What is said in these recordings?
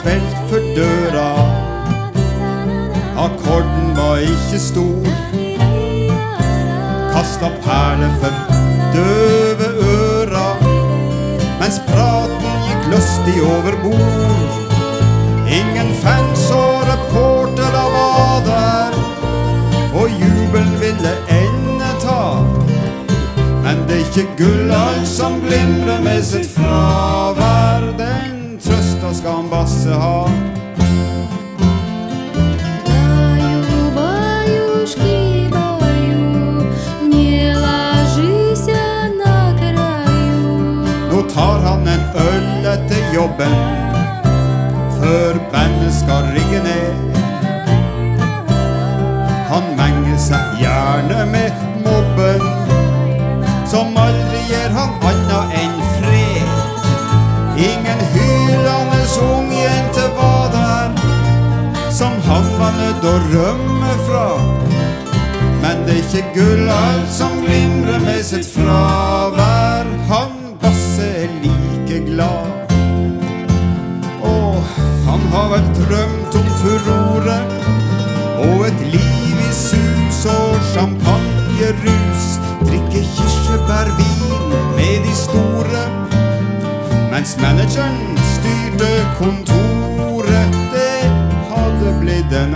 spilt for døra. Akkorden var ikke stor. Kasta perler for døve øra. Mens praten gikk lystig over bord. Ingen fans og reportere var der. Og jubelen ville ende ta. Men det er ikke gullalt som glimrer med sitt fravær så skal han basse ha. Nå tar han en øl etter jobben, før bandet skal rigge ned. Var å rømme fra. Men det er ikke gull alt som glimrer med sitt fravær. Han Basse er like glad. Og han har vel drømt om furore og et liv i sus og champagnerus. Drikke kirsebærvin med de store. Mens manageren styrte kontoret.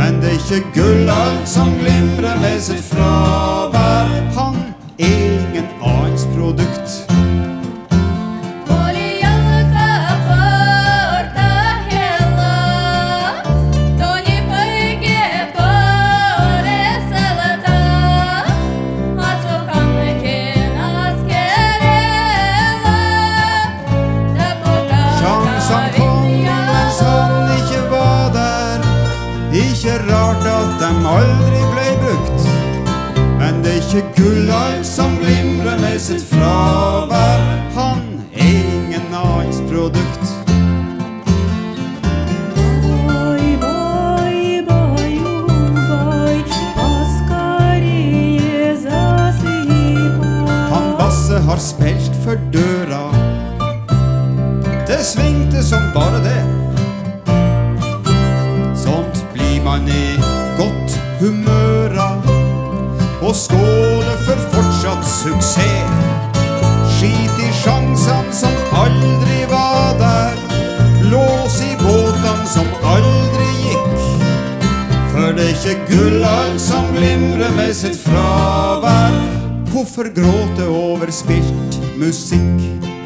Men det er ikke gull som glimrer med sitt fravær. Han er ingen annens produkt. dem aldri blei brukt. Men det er ikke Gullall som glimrer med sitt fravær. Han er ingen annens produkt. Han Basse har spilt for døra. Det svingte som bare det. Sånt blir man i godt humør av. Og skåle for fortsatt suksess. Skit i sjansene som aldri var der. Lås i båtene som aldri gikk. For det er ikke Gullall som glimrer med sitt fravær. Hvorfor gråte over spilt musikk?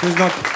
Vielen Dank.